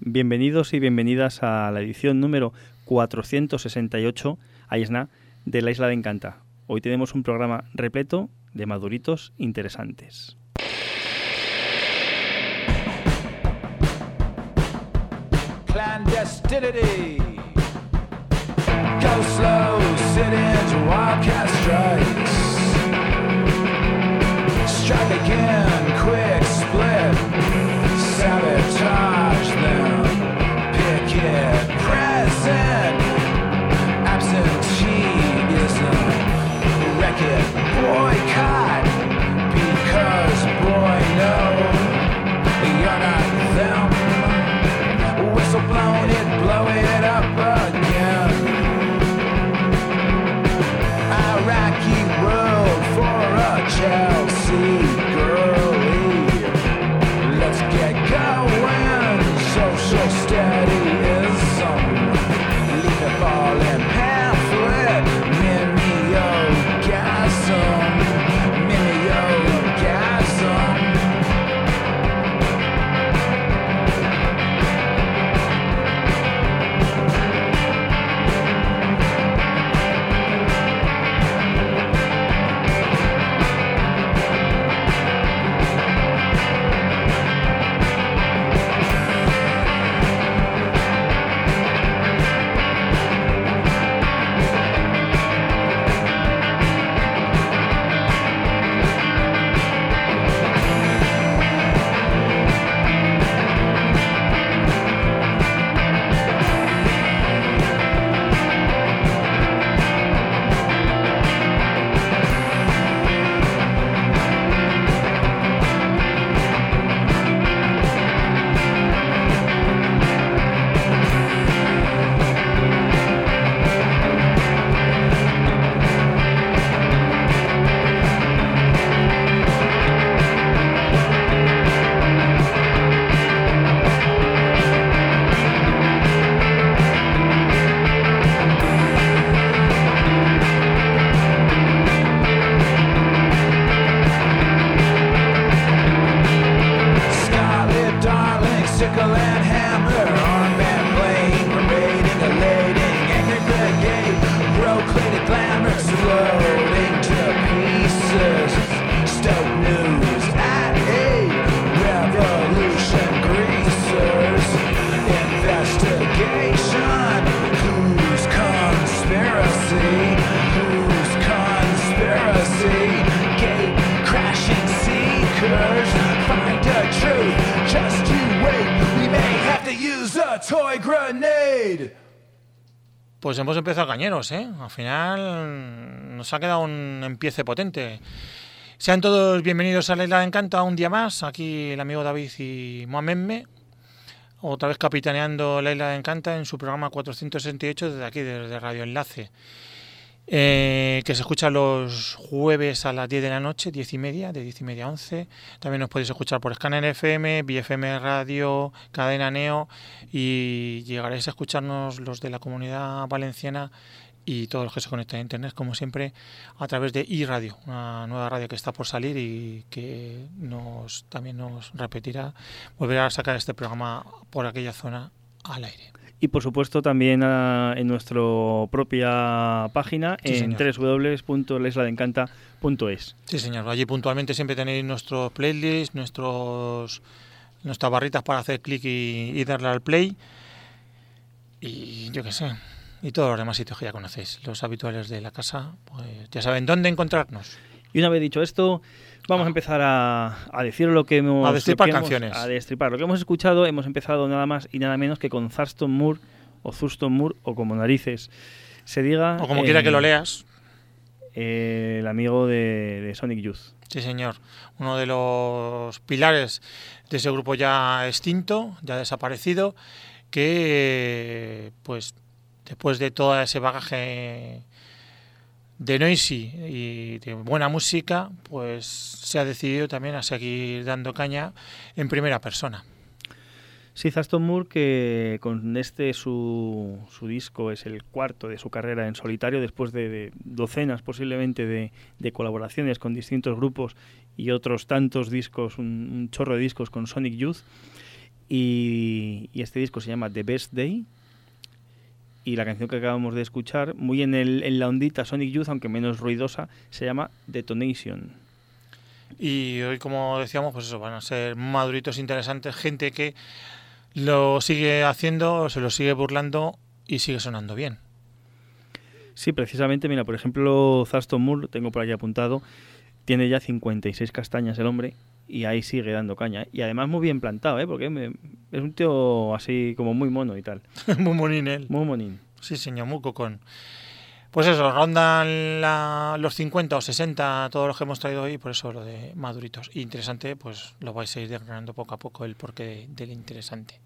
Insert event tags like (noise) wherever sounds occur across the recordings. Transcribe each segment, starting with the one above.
Bienvenidos y bienvenidas a la edición número 468, ahí está, de la Isla de Encanta. Hoy tenemos un programa repleto de maduritos interesantes. Clandestinity. Go slow, sit in. It. Hemos empezado cañeros, ¿eh? Al final nos ha quedado un empiece potente. Sean todos bienvenidos a la Isla de Encanta un día más. Aquí el amigo David y Mohamedme. Otra vez capitaneando la Isla de Encanta en su programa 468 desde aquí, desde Radio Enlace. Eh, que se escucha los jueves a las 10 de la noche, 10 y media, de 10 y media a 11. También nos podéis escuchar por Scanner FM, BFM Radio, Cadena Neo y llegaréis a escucharnos los de la comunidad valenciana y todos los que se conectan a internet, como siempre, a través de iRadio, una nueva radio que está por salir y que nos también nos repetirá, volverá a sacar este programa por aquella zona al aire. Y por supuesto también ah, en nuestra propia página Sí, en señor. www.laisladencanta.es. Sí, señor. Allí puntualmente siempre tenéis nuestros playlists, nuestros nuestras barritas para hacer clic y, y darle al play. Y yo qué sé. Y todos los demás sitios que ya conocéis. Los habituales de la casa, pues ya saben dónde encontrarnos. Y una vez dicho esto, vamos a empezar a, a decir lo que hemos... A destripar hemos- canciones. a destripar. Lo que hemos escuchado, hemos empezado nada más y nada menos que con Thurston Moore o Thurston Moore o como narices se diga... O como quiera eh, que lo leas. eh, el amigo de, de Sonic Youth. Sí, señor. Uno de los pilares de ese grupo ya extinto, ya desaparecido, que pues después de todo ese bagaje de noisy y de buena música, pues se ha decidido también a seguir dando caña en primera persona. Sí, Thurston Moore, que con este su, su disco es el cuarto de su carrera en solitario, después de, docenas posiblemente de, de colaboraciones con distintos grupos y otros tantos discos, un, chorro de discos con Sonic Youth. Y este disco se llama The Best Day. Y la canción que acabamos de escuchar, muy en, el, en la ondita Sonic Youth, aunque menos ruidosa, se llama Detonation. Y hoy, como decíamos, pues eso, van a ser maduritos interesantes, gente que lo sigue haciendo, se lo sigue burlando y sigue sonando bien. Sí, precisamente, mira, por ejemplo, Thurston Moore, tengo por ahí apuntado, tiene ya 56 castañas el hombre y ahí sigue dando caña. Y además muy bien plantado, ¿eh? porque me- es un tío así como muy mono y tal. (laughs) Muy monín él. Muy monín. Sí, señor, muy cocón. Pues eso, rondan la- los 50 o 60 todos los que hemos traído hoy, por eso lo de maduritos. Y interesante, pues lo vais a ir desgranando poco a poco el porqué del interesante.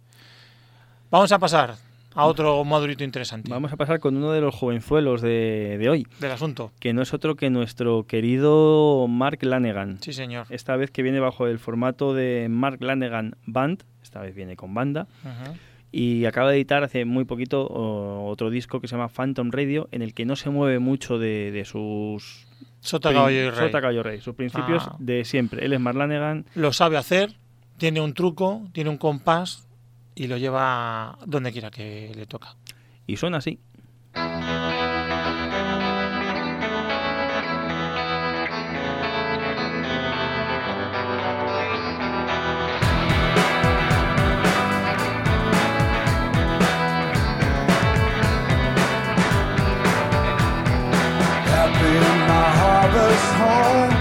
Vamos a pasar a otro madurito interesante Vamos a pasar con uno de los jovenzuelos de, de hoy, del asunto. que no es otro que nuestro querido Mark Lanegan. Sí, señor. Esta vez que viene bajo el formato de Mark Lanegan Band, esta vez viene con banda, Ujú. y acaba de editar hace muy poquito otro disco que se llama Phantom Radio, en el que no se mueve mucho de, de sus... Sota, caballo y rey. Sota, caballo, rey, sus principios Ah. de siempre. Él es Mark Lanegan, Lo sabe hacer, tiene un truco, tiene un compás y lo lleva donde quiera que le toca. y suena así. Home.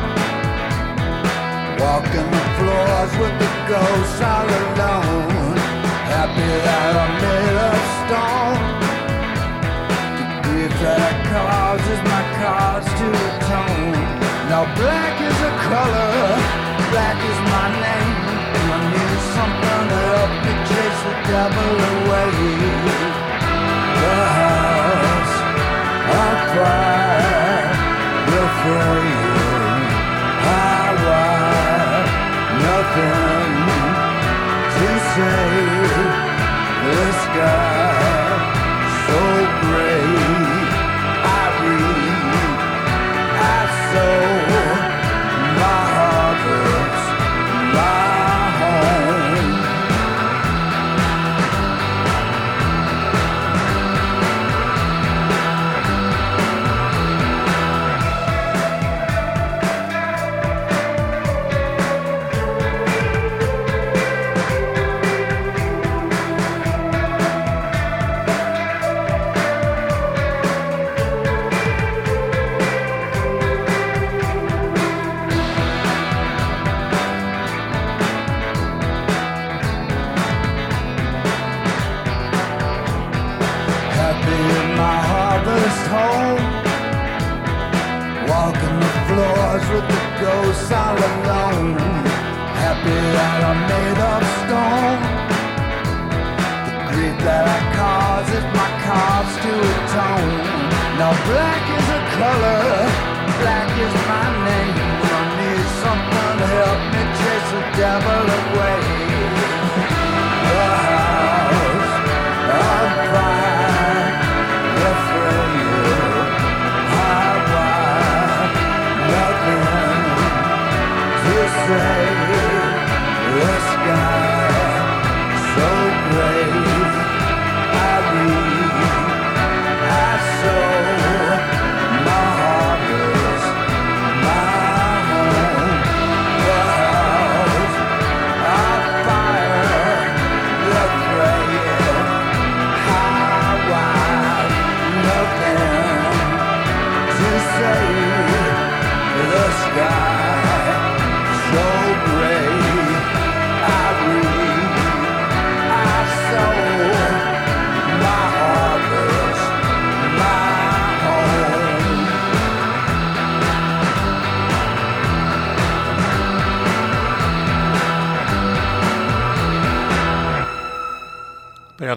Walking the floors with the ghosts. Happy that made of stone. The that causes my cause to atone. Now black is a color, black is my name. I need something to help me chase the devil away. The house on fire before you. The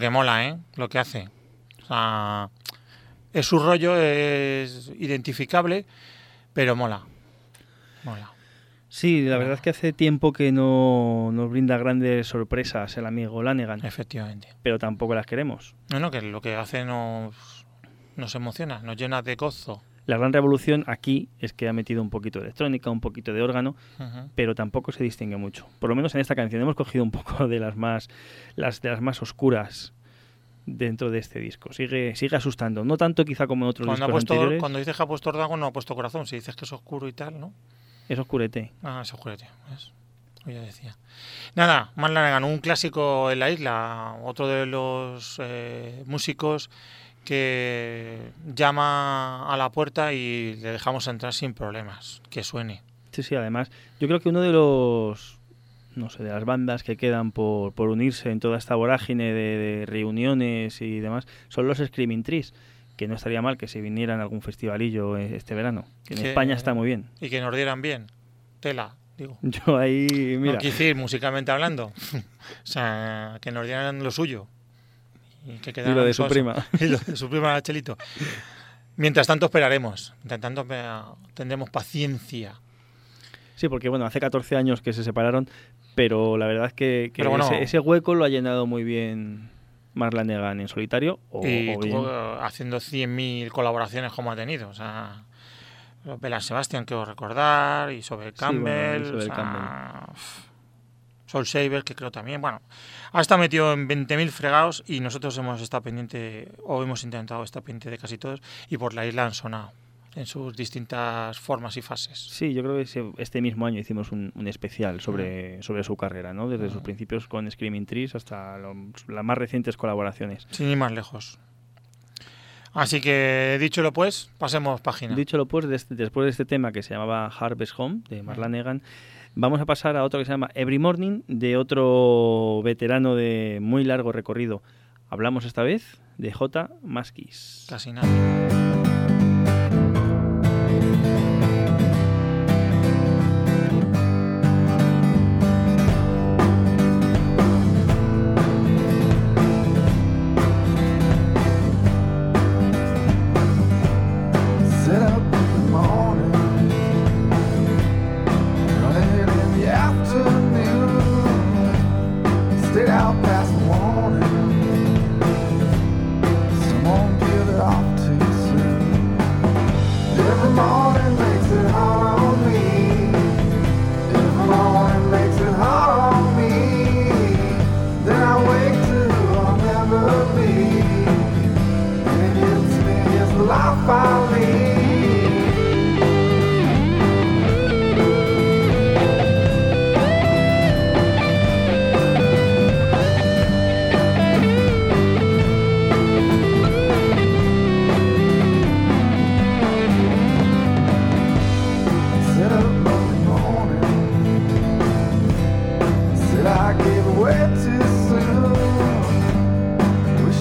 que mola, ¿eh? Lo que hace. O sea, es su rollo, es identificable, pero mola. Mola. Sí, la verdad es que hace tiempo que no nos brinda grandes sorpresas el amigo Lanegan, Efectivamente. pero tampoco las queremos. No, no, que lo que hace nos, nos emociona, nos llena de gozo. La gran revolución aquí es que ha metido un poquito de electrónica, un poquito de órgano, pero tampoco se distingue mucho. Por lo menos en esta canción hemos cogido un poco de las más las de las más oscuras dentro de este disco. Sigue sigue asustando, no tanto quizá como en otros Cuando, ha discos puesto, anteriores. cuando dices que ha puesto órdago, no ha puesto corazón. Si dices que es oscuro y tal, ¿no? Es oscurete. Ah, es oscurete. Yo ya decía. Nada, Mark Lanegan, un clásico en la isla. Otro de los eh, músicos que llama a la puerta y le dejamos entrar sin problemas. Que suene. Sí, sí, además, yo creo que uno de los no sé, de las bandas que quedan por, por unirse en toda esta vorágine de, de reuniones y demás, son los Screaming Trees, que no estaría mal que se vinieran a algún festivalillo eh, este verano, que en Que- España está muy bien. Y que nos dieran bien. Tela, digo. (laughs) Yo ahí, mira, No musicalmente hablando. (laughs) o sea, que nos dieran lo suyo. Y que y lo de su cosas. prima. (laughs) Y lo de su prima Chelito. Mientras tanto esperaremos. Mientras tanto eh, tendremos paciencia. Sí, porque bueno, hace 14 años que se separaron, pero la verdad es que, que bueno. ese, ese hueco lo ha llenado muy bien Marla Negan en solitario o, y o bien- co- haciendo 100.000 colaboraciones como ha tenido. O sea, Bela Sebastian, quiero recordar, y sobre Sí, Campbell. bueno, Isobel o sea, Soul Saber, que creo también. Bueno, ha estado metido en 20.000 fregados y nosotros hemos estado pendiente, o hemos intentado estar pendiente de casi todos, y por la isla han sonado en sus distintas formas y fases. Sí, yo creo que ese- este mismo año hicimos un, un especial sobre, Mm. sobre su carrera, ¿no? Desde sus principios con Screaming Trees hasta lo- las más recientes colaboraciones. Sin ir más lejos. Así que, dicholo pues, pasemos página. Dicho pues, des- después de este tema que se llamaba Harvest Home, de Marla Negan, vamos a pasar a otro que se llama Every Morning, de otro veterano de muy largo recorrido. Hablamos esta vez de J. Maskis. Casi nada.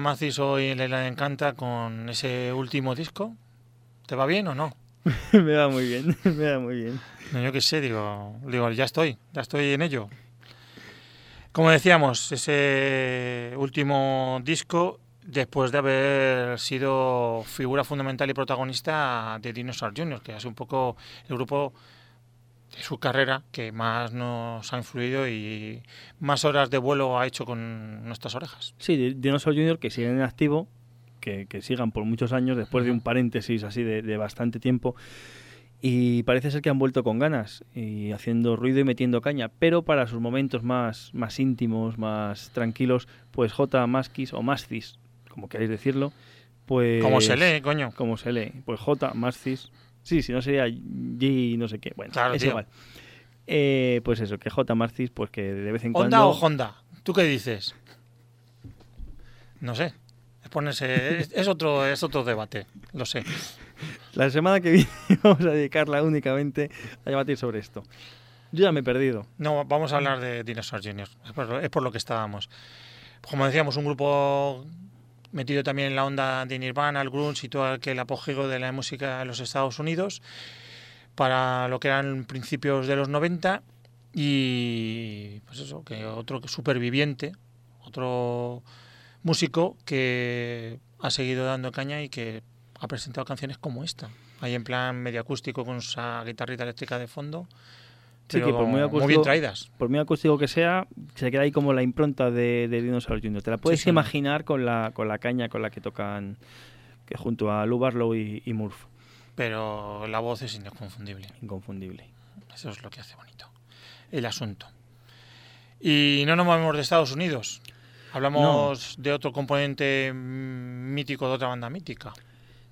Mathis hoy en La Encanta con ese último disco. ¿Te va bien o no? (laughs) me va muy bien, (laughs) me va muy bien. No, yo qué sé, digo, digo, ya estoy, ya estoy en ello. Como decíamos, ese último disco, después de haber sido figura fundamental y protagonista de Dinosaur Jr., que es un poco el grupo su carrera que más nos ha influido y más horas de vuelo ha hecho con nuestras orejas. Sí, Di- Dinosaur Jr. que siguen en activo, que, que sigan por muchos años después de un paréntesis así de, de bastante tiempo. Y parece ser que han vuelto con ganas y haciendo ruido y metiendo caña, pero para sus momentos más, más íntimos, más tranquilos, pues J. Maskis o Mascis, como queréis decirlo, pues... Como se lee, coño. Como se lee, pues J. Mascis. Sí, si no sería G no sé qué. Bueno, Claro, es tío. igual. Eh, pues eso, que J. Marcis, pues que de vez en ¿Honda cuando... o Honda? ¿Tú qué dices? No sé. Es, ponerse, es, es otro, es otro debate, lo sé. La semana que viene (laughs) vamos a dedicarla únicamente a debatir sobre esto. Yo ya me he perdido. No, vamos a hablar de Dinosaur Jr. Es por, lo- es por lo que estábamos. Como decíamos, un grupo metido también en la onda de Nirvana, el grunge y todo aquel apogeo de la música en los Estados Unidos para lo que eran principios de los 90 y pues eso, que otro superviviente, otro músico que ha seguido dando caña y que ha presentado canciones como esta, ahí en plan medio acústico con esa guitarrita eléctrica de fondo. Sí, que por muy muy bien acústico- traídas. Por muy acústico que sea, se queda ahí como la impronta de, de Dinosaur Jr. Te la puedes Sí, sí. imaginar con la, con la caña con la que tocan que junto a Lou Barlow y, y Murph. pero la voz es inconfundible. Inconfundible. Eso es lo que hace bonito el asunto. Y no nos movemos de Estados Unidos. Hablamos de otro componente mítico de otra banda mítica.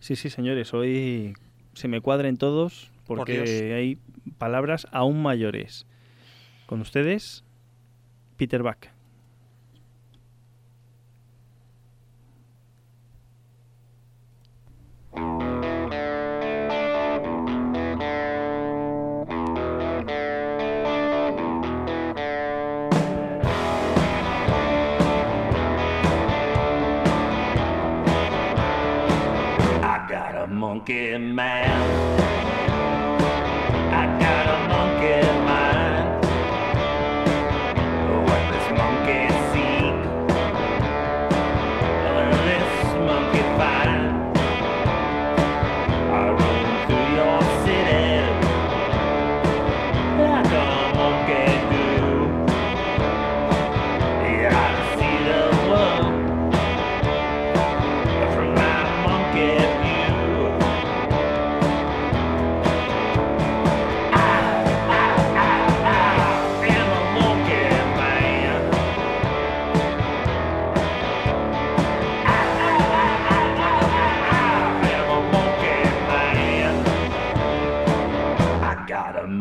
Sí, sí, señores, hoy se me cuadren todos porque hay palabras aún mayores. Con ustedes, Peter a monkey man. I got a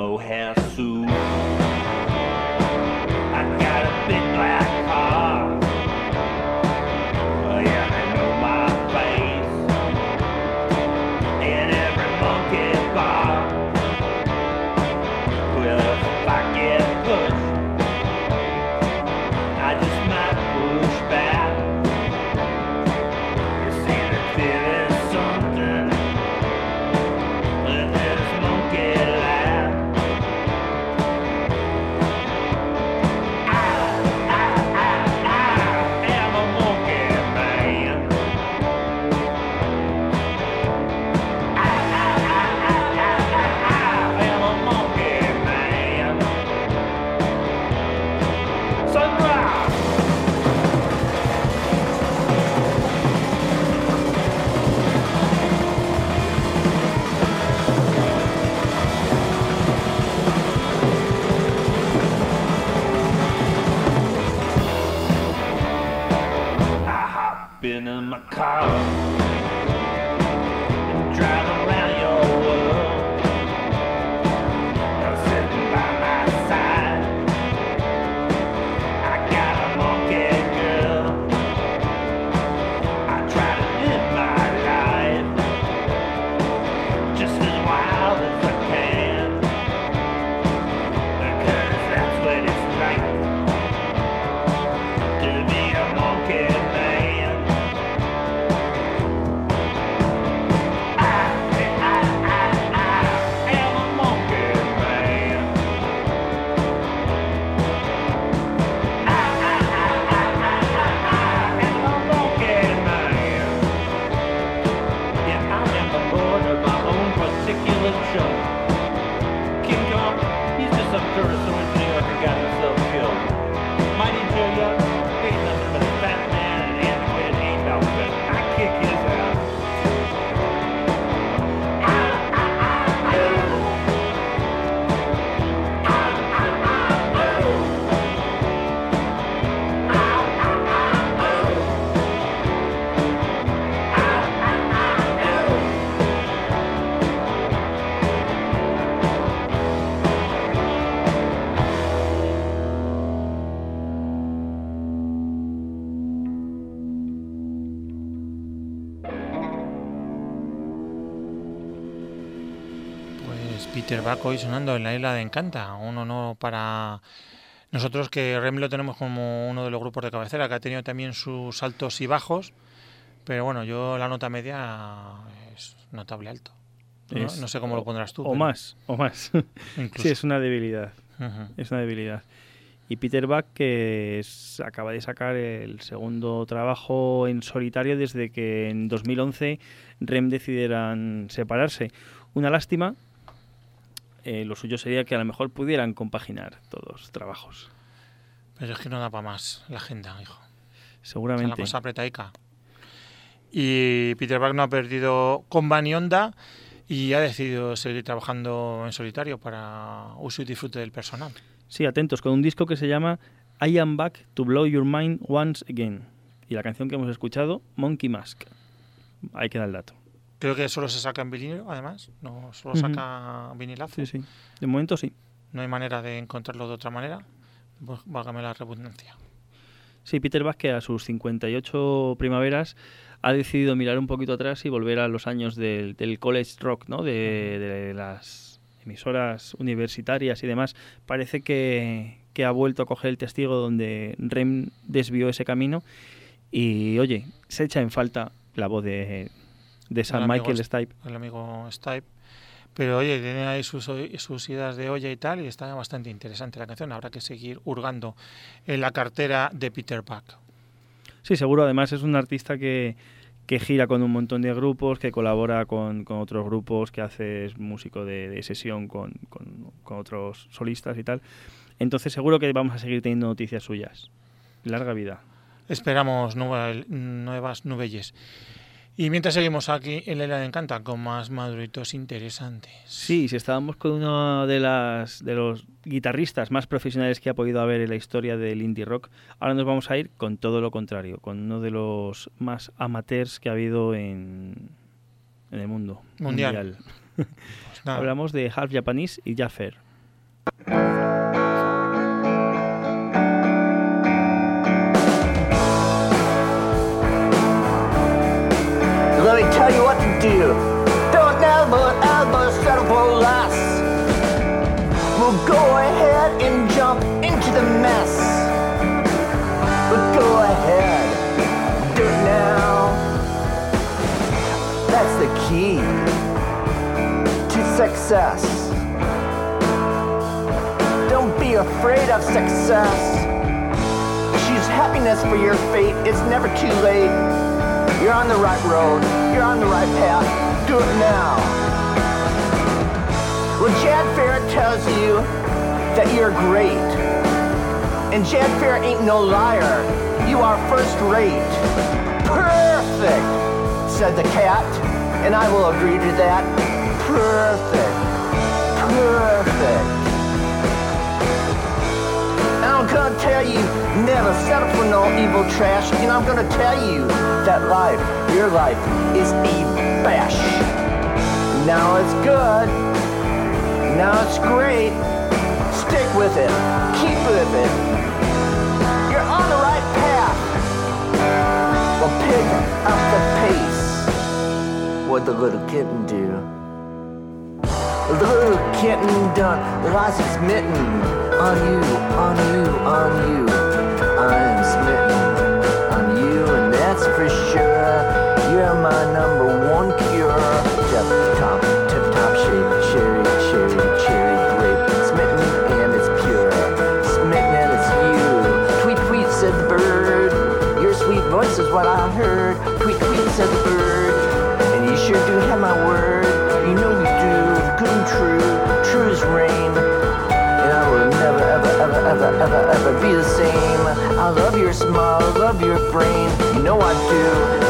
I Buck hoy sonando en la isla de Encanta. Un honor para nosotros que Rem lo tenemos como uno de los grupos de cabecera, que ha tenido también sus altos y bajos. Pero bueno, yo la nota media es notable alto. No, no sé cómo lo pondrás tú. O pero más, o más. (laughs) incluso. sí, es una debilidad. Ujú. Es una debilidad. Y Peter Buck, que es- acaba de sacar el segundo trabajo en solitario desde que en 2011 Rem decidieran separarse. Una lástima. Eh, lo suyo sería que a lo mejor pudieran compaginar todos los trabajos. Pero es que no da para más la agenda, hijo. Está la Seguramente. cosa apretaica. Y Peter Buck no ha perdido comba ni onda y ha decidido seguir trabajando en solitario para uso y disfrute del personal. Sí, atentos, con un disco que se llama I Am Back to Blow Your Mind Once Again. Y la canción que hemos escuchado, Monkey Mask. Ahí queda el dato. Creo que solo se saca en vinilo, además. No solo saca vinilazo. Sí, sí. De momento sí. No hay manera de encontrarlo de otra manera. Pues, válgame la redundancia. Sí, Peter que a sus 58 primaveras ha decidido mirar un poquito atrás y volver a los años del, del college rock, ¿no? De, de las emisoras universitarias y demás. Parece que, que ha vuelto a coger el testigo donde Rem desvió ese camino. Y oye, se echa en falta la voz de, de San Michael St- Stipe. El amigo Stipe. Pero oye, tiene ahí sus, sus idas de olla y tal, y está bastante interesante la canción. Habrá que seguir hurgando en la cartera de Peter Buck. Sí, seguro. Además es un artista que, que gira con un montón de grupos, que colabora con, con otros grupos, que hace es músico de, de sesión con, con- con otros solistas y tal. Entonces seguro que vamos a seguir teniendo noticias suyas. Larga vida. Esperamos nueva- nuevas nubelles. Y mientras seguimos aquí en la de Encanta con más maduritos interesantes. Sí, si estábamos con uno de las de los guitarristas más profesionales que ha podido haber en la historia del indie rock, ahora nos vamos a ir con todo lo contrario, con uno de los más amateurs que ha habido en, en el mundo Mundial. Pues (laughs) Hablamos de Half Japanese y Jaffer. Do. Don't ever, settle for less. We'll go ahead and jump into the mess. But go ahead, do it now. That's the key to success. Don't be afraid of success. Choose happiness for your fate. It's never too late. You're on the right road. You're on the right path. Do it now. Well, Jad Fair tells you that you're great. And Jad Fair ain't no liar. You are first rate. Perfect, said the cat. And I will agree to that. Perfect. Perfect. And I'm gonna tell you, never settle for no evil trash. And I'm gonna tell you that life, your life, is a bash. Now it's good. Now it's great. Stick with it. Keep with it. You're on the right path. Well, pick up the pace. What the little kitten do? The little kitten done lost its mitten on you, on you, on you. I am smitten that's for sure. You're my number one cure. Tip top, tip top shape, cherry, cherry, cherry grape. Smitten and it's pure. Smitten and it's you. Tweet, tweet, said the bird. Your sweet voice is what I heard. Tweet, tweet, said the bird. And you sure do have my word. You know you do. Good and true. True as rain. And I will never, ever, ever, ever, ever, ever be the same. I love your smile, I love your brain. Know I do.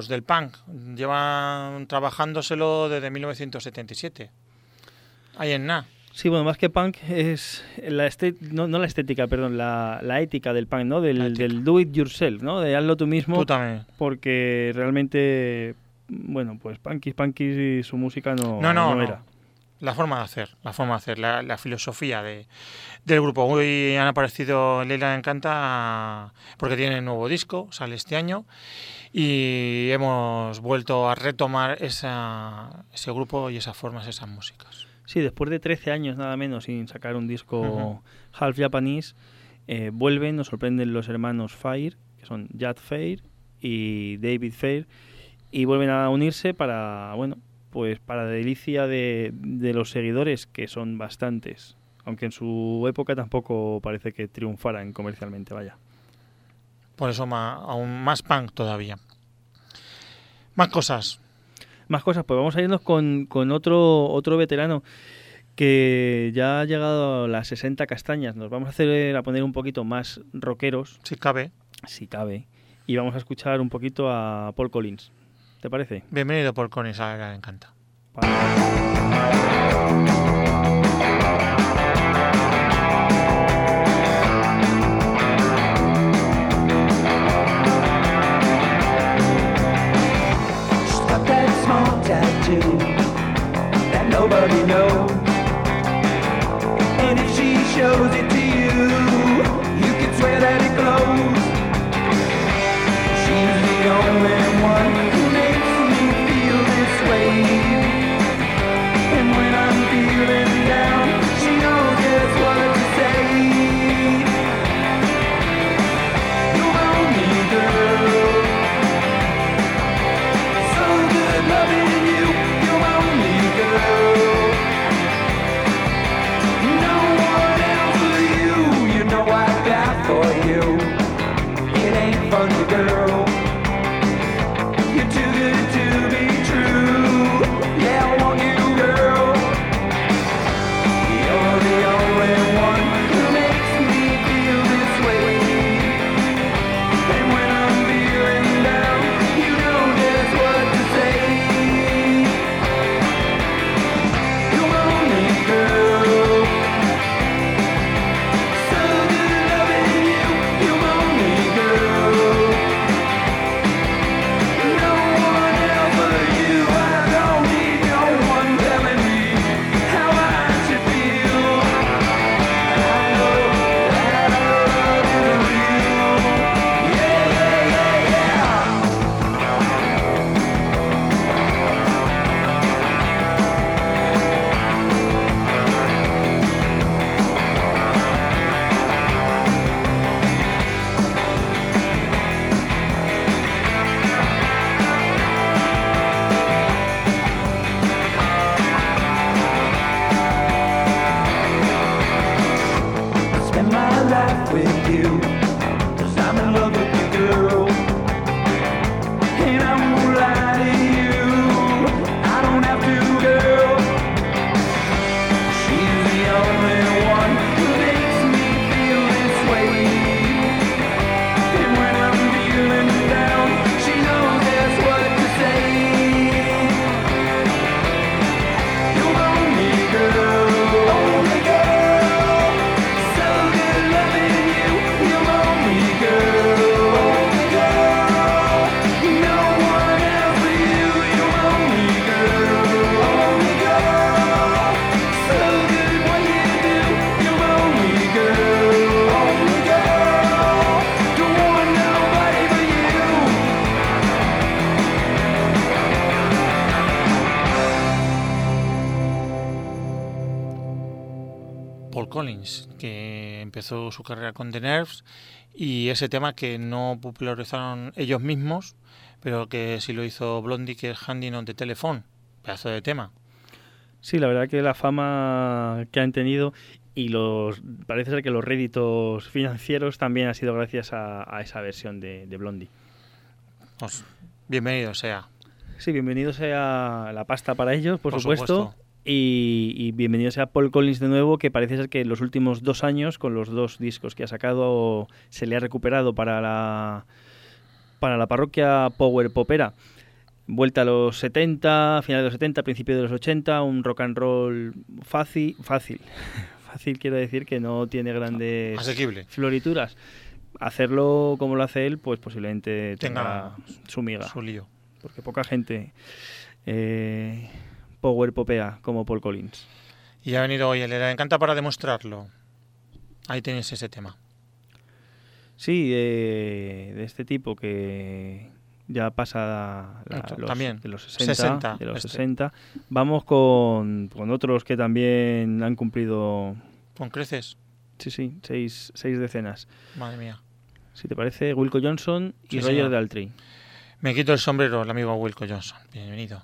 Grupos del punk. Llevan trabajándoselo desde 1977. Ahí en nada. Sí, bueno, más que punk es la este- no, no la estética, perdón, la, la ética del punk, ¿no? Del, del do it yourself, ¿no? De hazlo tú mismo, Tú también. porque realmente, bueno, pues Punkis, Punkis y su música no, No, no, no. era. La forma de hacer, la forma de hacer, la, la filosofía de, del grupo. Hoy han aparecido Leila Encanta porque tiene nuevo disco, sale este año y hemos vuelto a retomar esa, ese grupo y esas formas, esas músicas. Sí, después de 13 años nada menos sin sacar un disco half japanese, eh, vuelven, nos sorprenden los hermanos Fire, que son Jad Fair y David Fair, y vuelven a unirse para, bueno, pues para delicia de, de los seguidores, que son bastantes, aunque en su época tampoco parece que triunfaran comercialmente, vaya. Por eso aún más punk todavía. Más cosas. Más cosas, pues vamos a irnos con, con otro, otro veterano que ya ha llegado a las 60 castañas. Nos vamos a hacer a poner un poquito más rockeros, Si cabe. si cabe, y vamos a escuchar un poquito a Paul Collins. ¿Te parece? Bienvenido por Conis a Leila Encanta. She's shows empezó su carrera con The Nerves y ese tema que no popularizaron ellos mismos, pero que sí lo hizo Blondie, que es Handing on the Telephone, pedazo de tema. Sí, la verdad que la fama que han tenido y los parece ser que los réditos financieros también ha sido gracias a, a esa versión de, de Blondie. Pues, bienvenido sea. Sí, bienvenido sea la pasta para ellos, por, Por supuesto. supuesto. Y, y bienvenido sea Paul Collins de nuevo, que parece ser que en los últimos dos años, con los dos discos que ha sacado, se le ha recuperado para la para la parroquia Power Popera. Vuelta a los 70, final de los 70, principio de los 80, un rock and roll fácil, fácil. (laughs) fácil quiero decir que no tiene grandes Asequible. florituras. Hacerlo como lo hace él, pues posiblemente Tenga tenga su miga, Su lío. porque poca gente eh, power popea como Paul Collins. Y ha venido hoy el Le encanta para demostrarlo. Ahí tenéis ese tema. Sí, eh, de este tipo que ya pasa la- Otro, los, también, de los 60, 60, de los este. 60. Vamos con, con otros que también han cumplido, Con creces. sí, sí, seis, seis decenas. Madre mía. Si te parece, Wilco Johnson y Sí, Roger. Daltrey. Me quito el sombrero, el amigo Wilco Johnson. Bienvenido.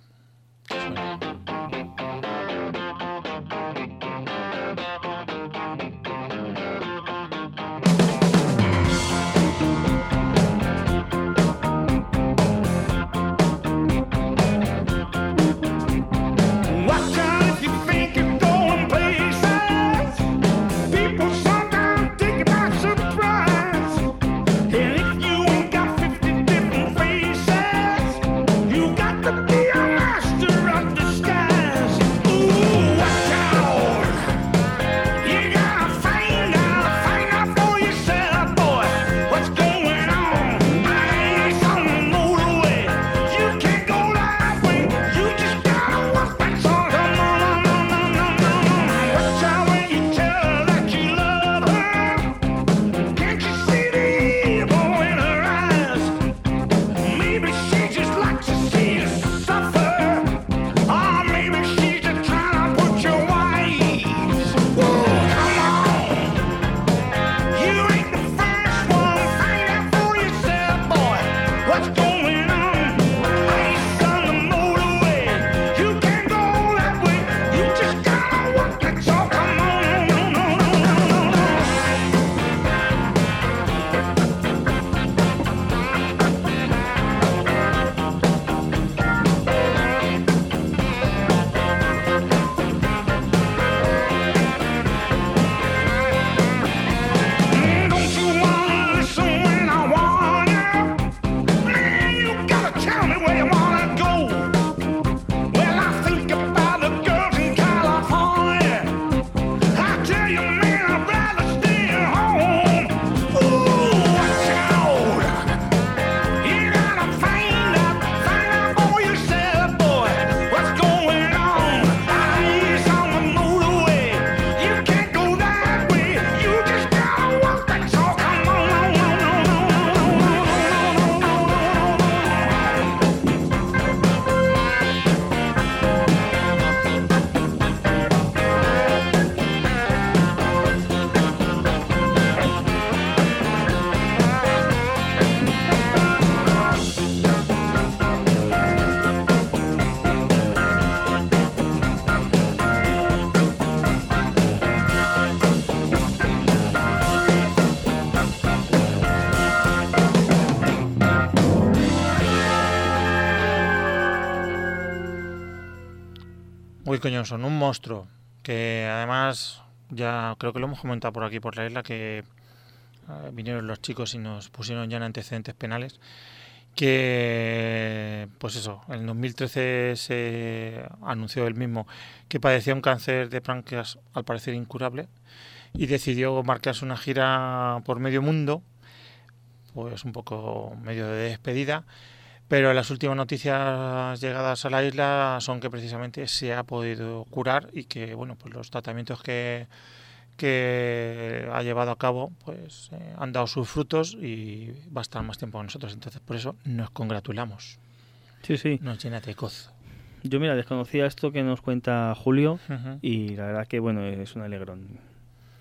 Wilco Johnson, un monstruo. Que además, ya creo que lo hemos comentado por aquí, por la isla, que eh, vinieron los chicos y nos pusieron ya en antecedentes penales. Que, pues eso, en 2013 se anunció él mismo que padecía un cáncer de páncreas, al parecer incurable, y decidió marcarse una gira por medio mundo, pues un poco medio de despedida. Pero las últimas noticias llegadas a la isla son que precisamente se ha podido curar y que bueno pues los tratamientos que, que ha llevado a cabo pues eh, han dado sus frutos y va a estar más tiempo con nosotros. Entonces por eso nos congratulamos. Sí, sí. Nos llena de gozo. Yo, mira, desconocía esto que nos cuenta Julio y la verdad que, bueno, es un alegrón.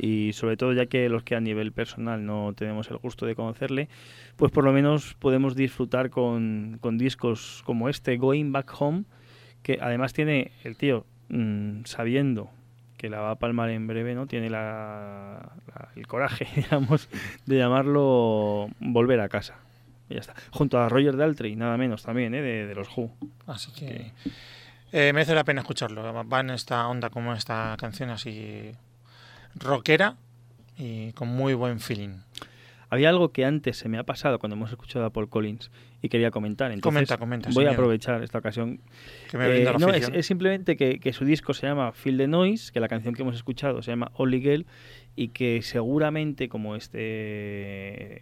Y sobre todo ya que los que a nivel personal no tenemos el gusto de conocerle, pues por lo menos podemos disfrutar con, con discos como este, Going Back Home, que además tiene el tío, mm, sabiendo que la va a palmar en breve, ¿no? Tiene la, la- el coraje, (laughs) digamos, de llamarlo Volver a casa. Y ya está. Junto a Roger Daltrey, nada menos también, ¿eh? De, de los Who. Así que eh, merece la pena escucharlo. Va en esta onda como esta canción así rockera y con muy buen feeling. Había algo que antes se me ha pasado cuando hemos escuchado a Paul Collins y quería comentar. Entonces, Comenta, comenta, Voy a aprovechar esta ocasión. Que me Eh, no, es, simplemente que, que su disco se llama Feel the Noise, que la canción que hemos escuchado se llama Only Girl y que seguramente como este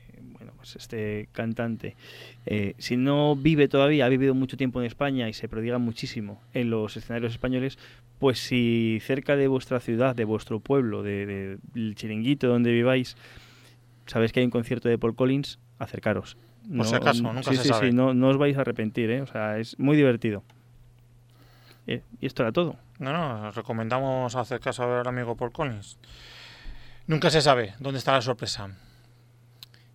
pues este cantante eh, si no vive todavía ha vivido mucho tiempo en España y se prodiga muchísimo en los escenarios españoles pues si cerca de vuestra ciudad de vuestro pueblo de, de- del chiringuito donde viváis sabéis que hay un concierto de Paul Collins acercaros Por si acaso, nunca sí, se sí, sabe. sí, no, no os vais a arrepentir ¿eh? o sea es muy divertido Eh, y esto era todo No, no, os recomendamos hacer caso a ver al amigo Paul Collins. Nunca se sabe dónde está la sorpresa.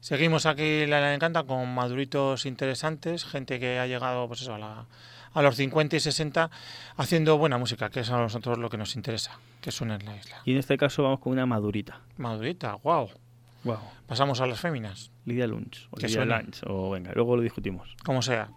Seguimos aquí la la encanta con maduritos interesantes, gente que ha llegado pues eso, a, la- a los 50 y 60 haciendo buena música, que es a nosotros lo que nos interesa, que suena en la isla. y en este caso vamos con una madurita Madurita, wow. wow Pasamos a las féminas, Lidia Lunch o Que Lidia. Lunch o venga, luego lo discutimos. como sea.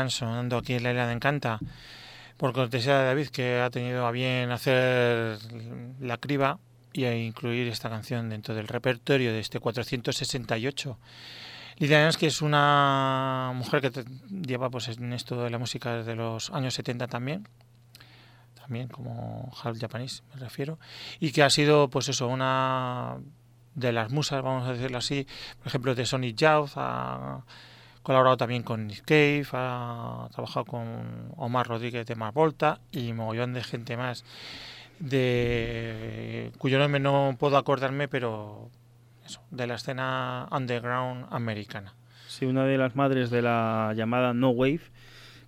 Pues Lidia Lanson, ando aquí en la isla de Encanta, por cortesía de David, que ha tenido a bien hacer la criba y a incluir esta canción dentro del repertorio de este 468. Lidia que es una mujer que lleva pues en esto de la música desde los años 70 también, también como half japonés me refiero, y que ha sido pues eso, una de las musas, vamos a decirlo así, por ejemplo de Sonic Youth, colaborado también con Nick Cave, ha trabajado con Omar Rodríguez de Mar Volta y mogollón de gente más de cuyo nombre no puedo acordarme, pero eso, de la escena underground americana. Sí, una de las madres de la llamada No Wave,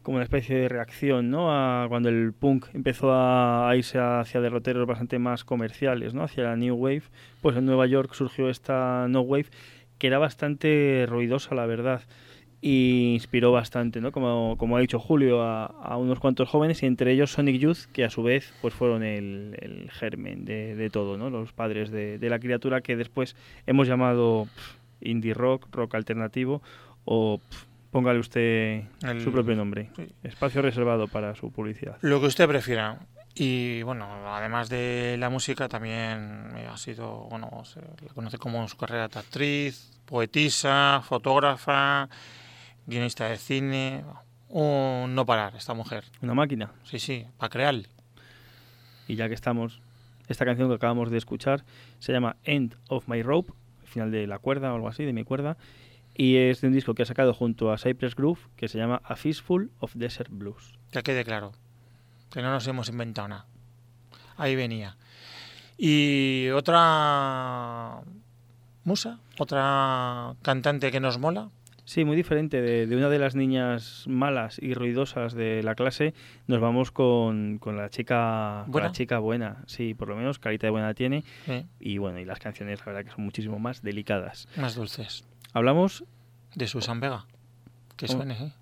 como una especie de reacción, ¿no? A cuando el punk empezó a irse hacia derroteros bastante más comerciales, ¿no? Hacia la New Wave, pues en Nueva York surgió esta No Wave que era bastante ruidosa, la verdad, y inspiró bastante, ¿no? Como, como ha dicho Julio, a, a unos cuantos jóvenes y entre ellos Sonic Youth, que a su vez pues fueron el, el germen de, de todo, ¿no? Los padres de, de la criatura que después hemos llamado pf, indie rock, rock alternativo o pf, póngale usted El- su propio nombre. sí. Espacio reservado para su publicidad. Lo que usted prefiera. Y bueno, además de la música, también eh, ha sido, bueno, se le conoce como su carrera de actriz, poetisa, fotógrafa, guionista de cine. Un no parar, esta mujer. Una máquina. Sí, sí, para crear. Y ya que estamos, esta canción que acabamos de escuchar se llama End of My Rope, final de la cuerda o algo así, de mi cuerda, y es de un disco que ha sacado junto a Cypress Groove que se llama A Fistful of Desert Blues. Ya quede claro. Que no nos hemos inventado nada. Ahí venía. Y otra musa, otra cantante que nos mola. Sí, muy diferente de, de una de las niñas malas y ruidosas de la clase, nos vamos con, con la chica con ¿Buena? la chica buena. Sí, por lo menos carita de buena tiene. eh, Y bueno, y las canciones la verdad que son muchísimo más delicadas. más dulces. Hablamos De Susan Vega. Que Oh. suene, ¿eh?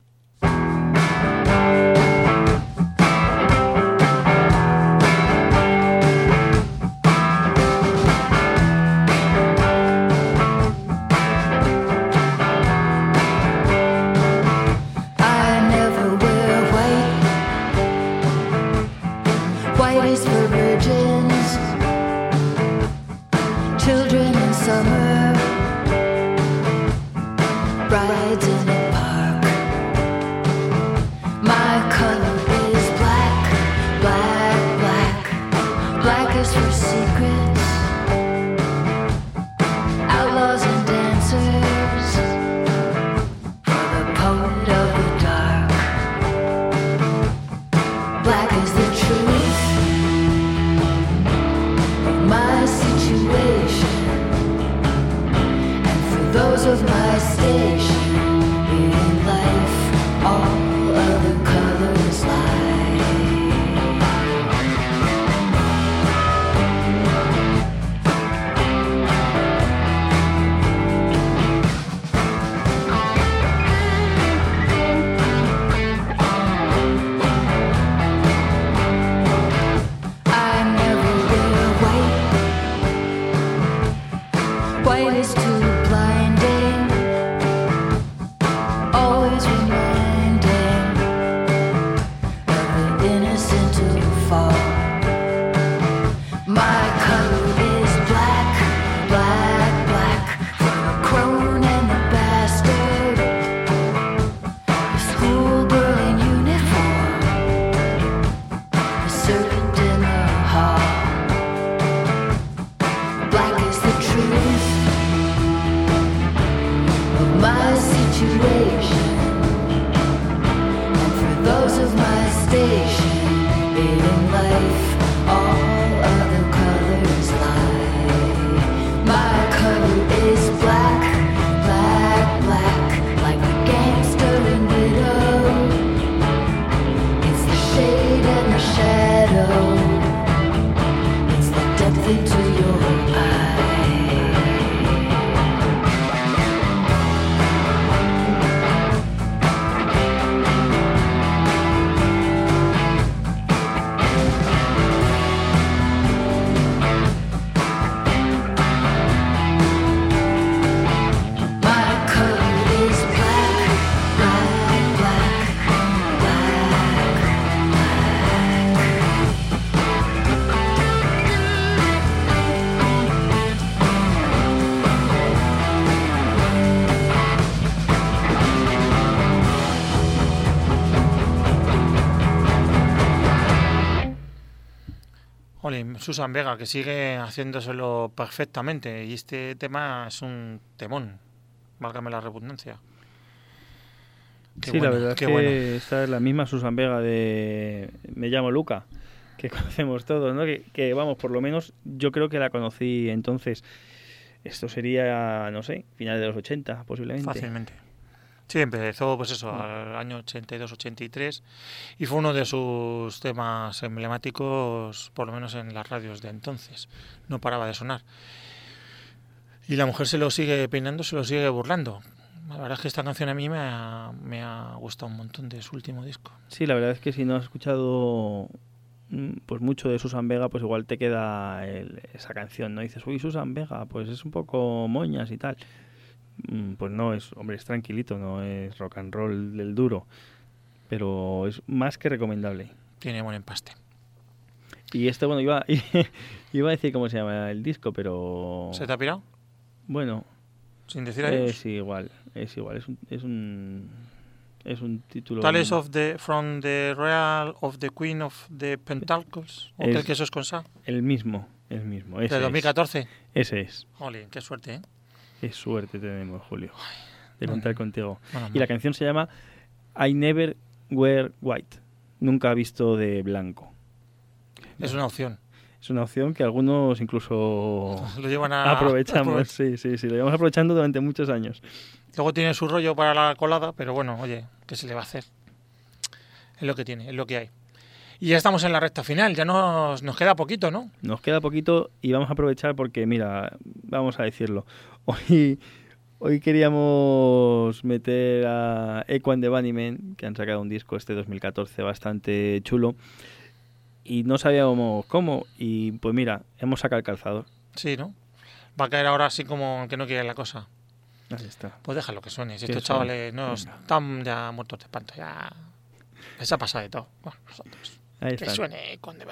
Susan Vega, que sigue haciéndoselo perfectamente. Y este tema es un temón. Válgame la redundancia. Qué sí, la verdad es que esta es la misma Susan Vega de Me llamo Luca, que (laughs) conocemos todos, ¿no? Que, que, vamos, por lo menos yo creo que la conocí entonces. Esto sería, no sé, finales de los 80, posiblemente. Fácilmente. Sí, empezó pues eso, al año 82-83 y fue uno de sus temas emblemáticos, por lo menos en las radios de entonces. No paraba de sonar. Y la mujer se lo sigue peinando, se lo sigue burlando. La verdad es que esta canción a mí me ha, me ha gustado un montón de su último disco. Sí, la verdad es que si no has escuchado mm, pues mucho de Susan Vega, pues igual te queda el- esa canción, ¿no? Dices, uy, Susan Vega, pues es un poco moñas y tal. Mm, Pues no, es, hombre, es tranquilito, no es rock and roll del duro, pero es más que recomendable. Tiene buen empaste. Y este, bueno, iba, (laughs) iba a decir cómo se llama el disco, pero... ¿Se te ha pirado? Bueno, Sin decir adiós. es igual, es igual, es un... Es un, es un título... Tales of the, from the Real of the Queen of the Pentacles. ¿O Es- qué queso es con sa? El mismo, el mismo. Ese De es. 2014. Ese es. Jolín, qué suerte, ¿eh? Qué suerte tenemos, Julio, de contar contigo. Y la canción se llama I Never Wear White. Nunca visto de blanco. Es una opción. Es una opción que algunos incluso Lo llevan a... aprovechamos. aprove- Sí, sí, sí. Lo llevamos aprovechando durante muchos años. Luego tiene su rollo para la colada, pero bueno, oye, ¿qué se le va a hacer? Es lo que tiene, es lo que hay. Y ya estamos en la recta final, ya nos, nos queda poquito, ¿no? Nos queda poquito y vamos a aprovechar porque, mira, vamos a decirlo. (laughs) Hoy, hoy queríamos meter a Echo and the Bunnymen, que han sacado un disco este 2014 bastante chulo. Y no sabíamos cómo. Y pues mira, hemos sacado el calzador. Sí, ¿no? Va a caer ahora así como que no quiere la cosa. Ahí está. Pues déjalo que suene. Si estos chavales no Venga. están ya muertos de espanto, ya les ha pasado de todo. Bueno, nosotros. Ahí Que suene con The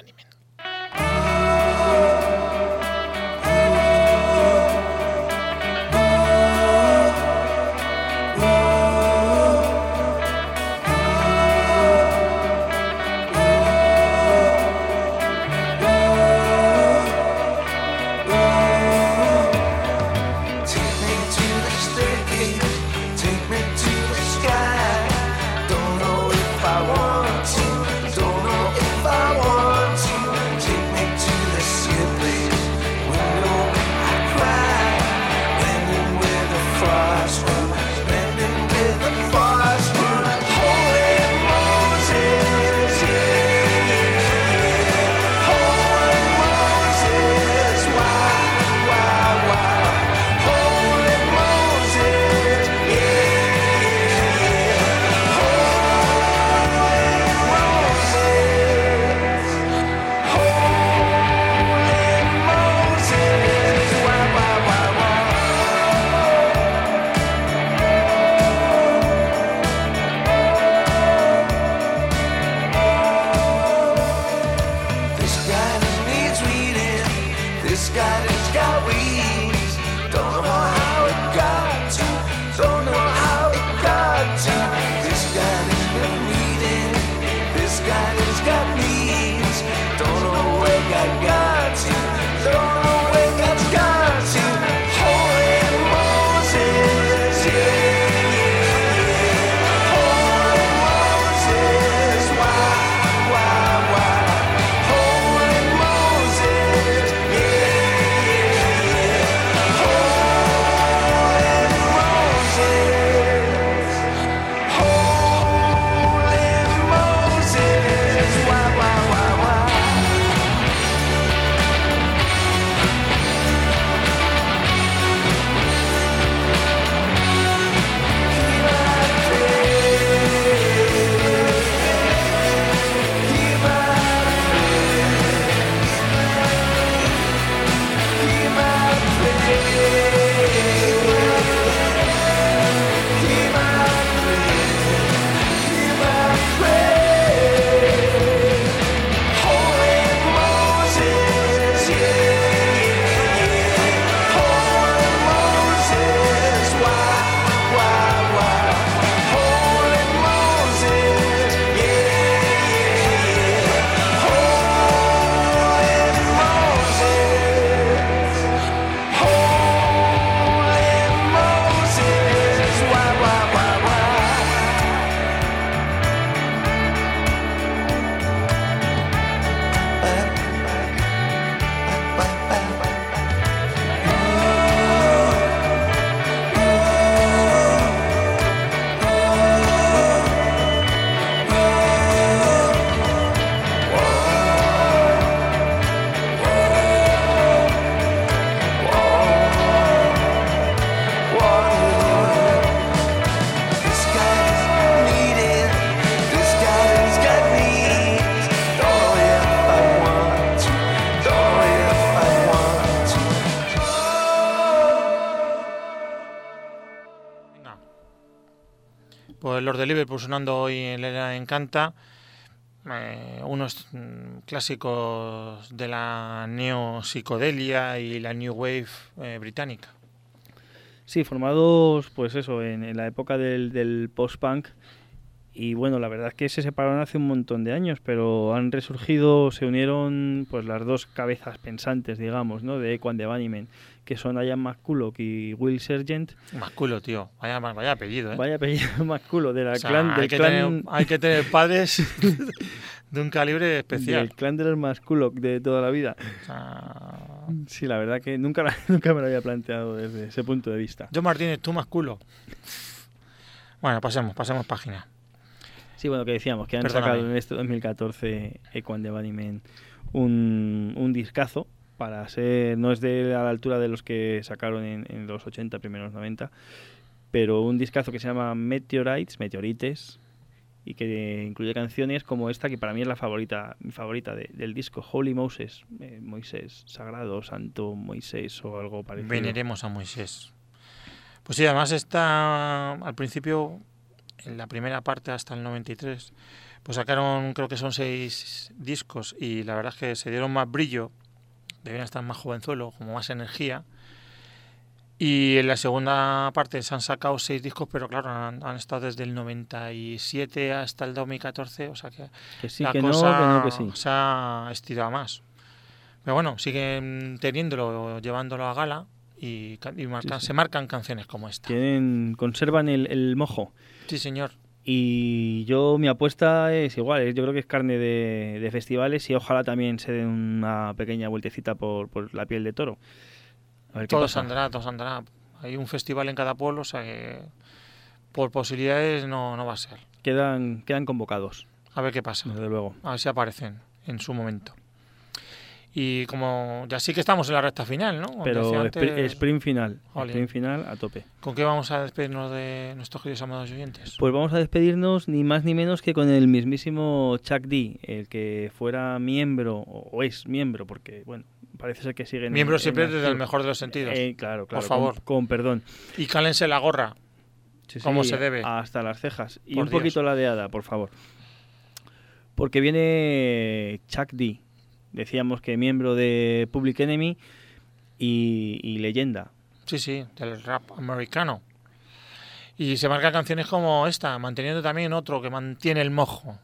sonando hoy en la Encanta. eh, unos mm, clásicos de la neo-psicodelia y la New Wave eh, británica. Sí, formados, pues eso, en, en la época del, del post-punk. Y bueno, la verdad es que se separaron hace un montón de años, pero han resurgido, se unieron pues las dos cabezas pensantes, digamos, ¿no? De Equan de Bunnymen, que son Ian McCulloch y Will Sergeant. Más culo, tío. Vaya, vaya apellido, ¿eh? Vaya apellido (laughs) McCulloch, de la O sea, clan, hay, del que clan, tener, hay que tener padres (laughs) de un calibre especial. del clan de los McCulloch de toda la vida. O sea, Sí, la verdad que nunca, (laughs) nunca me lo había planteado desde ese punto de vista. John Martínez, tú culo. Bueno, pasemos, pasemos página. Sí, bueno, que decíamos que han Perdóname. sacado en este 2014 Equan de Bunnymen un, un discazo para ser, no es de a la altura de los que sacaron en, los 80, primeros 90, pero un discazo que se llama Meteorites, Meteorites, y que incluye canciones como esta que para mí es la favorita, mi favorita de- del disco, Holy Moses, eh, Moisés, Sagrado, Santo Moisés o algo parecido. Veneremos a Moisés. Pues sí, además está al principio, en la primera parte hasta el 93, pues sacaron, creo que son seis discos y la verdad es que se dieron más brillo, debían estar más jovenzuelos, como más energía. Y en la segunda parte se han sacado seis discos, pero claro, han, han estado desde el 97 hasta el 2014, o sea que Que sí, la que no, cosa que no, que sí. se ha estirado más. Pero bueno, siguen teniéndolo, llevándolo a gala y, y marcan- sí. se marcan canciones como esta. Tienen, conservan el, el mojo. Sí, señor. Y yo, mi apuesta es igual, yo creo que es carne de, de festivales y ojalá también se den una pequeña vueltecita por, por la piel de toro. A ver Todo pasa. saldrá, todo saldrá. Hay un festival en cada pueblo, o sea que por posibilidades no, no va a ser. Quedan, quedan convocados, A ver qué pasa. desde luego. A ver si aparecen en su momento. Y como ya sí que estamos en la recta final, ¿no? Como Pero antes, sprint final, Jolín. sprint final a tope. ¿Con qué vamos a despedirnos de nuestros queridos amados oyentes? Pues vamos a despedirnos ni más ni menos que con el mismísimo Chuck D, el que fuera miembro, o es miembro, porque bueno, parece ser que sigue en- Miembro en siempre desde el mejor de los sentidos. Eh, claro, claro, con- favor. con perdón. Y cálense la gorra. Sí, Como se debe. Hasta las cejas. Y Por un Dios. poquito ladeada, por favor. Porque viene Chuck D. Decíamos que miembro de Public Enemy y, y leyenda. Sí, sí, del rap americano. Y se marcan canciones como esta, manteniendo también otro que mantiene el mojo.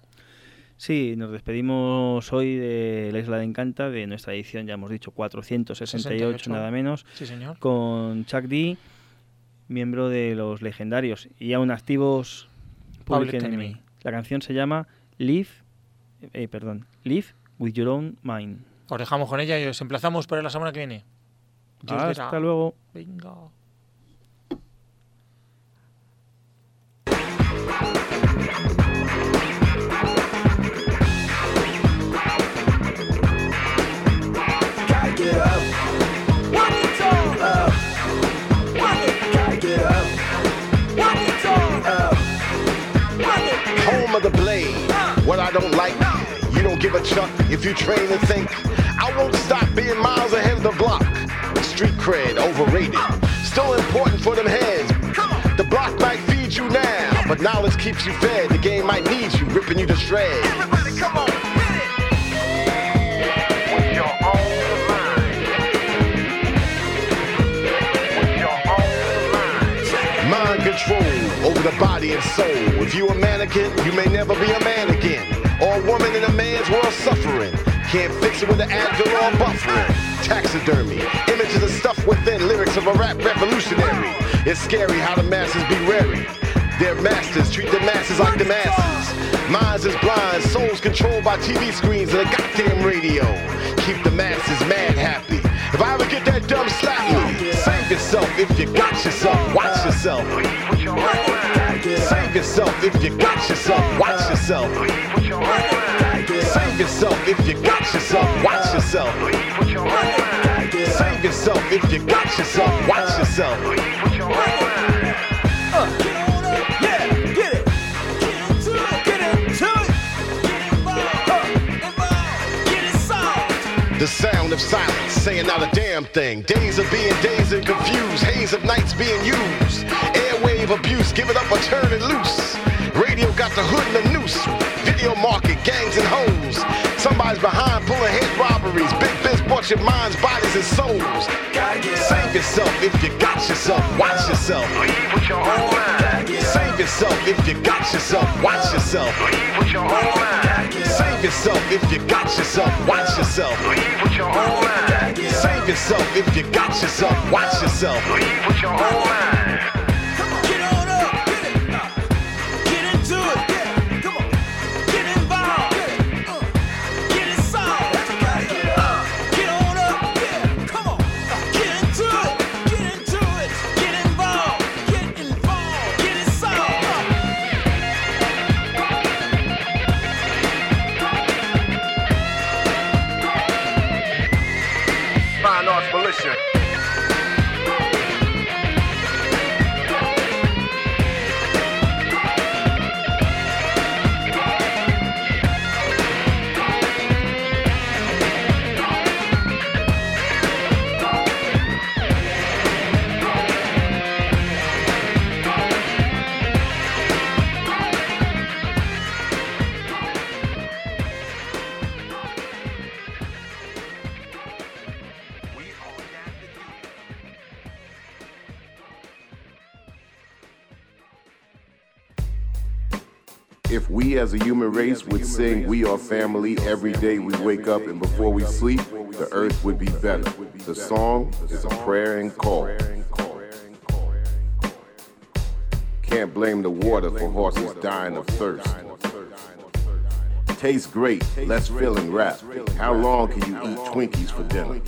Sí, nos despedimos hoy de la Isla de Encanta, de nuestra edición, ya hemos dicho, 468, 68. nada menos, Sí, señor. con Chuck D, miembro de los legendarios y aún activos Public, Public Enemy. Enemy. La canción se llama Live, eh, perdón, Live with Your Own Mind. Os dejamos con ella y os emplazamos para la semana que viene. Dios Hasta dirá. luego. Venga. What I don't like, you don't give a chuck you train and think. I won't stop being miles ahead of the block. Street cred overrated. Still important for them heads. The block might feed you now, but knowledge keeps you fed. The game might need you, ripping you to shreds. Everybody, come on, hit it. With your own mind. With your own mind. Mind control over the body and soul. If you a mannequin, you may never be a man again. Or a woman in a man's world suffering. Can't fix it with an Advil or buffering. Taxidermy, images of stuff within lyrics of a rap revolutionary. It's scary how the masses be wary. Their masters treat the masses like the masses. Minds is blind, souls controlled by TV screens and a goddamn radio. Keep the masses mad happy. If I ever get that dumb slap me, save yourself if you got yourself. Watch yourself. Save yourself if you got yourself. Watch uh. yourself. Save yourself if you got yourself. Uh. Watch yourself. Save yourself if you got yourself. Watch yourself. Get on up, yeah, get it. Get into it, get into it. Get involved, uh, involved, get it solved. The sound of silence, saying not a damn thing. Days of being dazed and confused, haze of nights being used. Airwave abuse, give it up or turn it loose. Radio got the hood and the noose. Video market, gangs and hoes. Somebody's behind pulling head robberies. Big biz bought your minds, bodies, and souls. Save yourself if you got yourself. Watch yourself. Save yourself if you got yourself. Watch yourself. Save yourself if you got yourself. Watch yourself. Save yourself if you got yourself. Watch yourself. Get on race would sing We Are Family every day we wake up and before we sleep, the earth would be better. The song is a prayer and call. Can't blame the water for horses dying of thirst. Tastes great, less filling rap. How long can you eat Twinkies for dinner?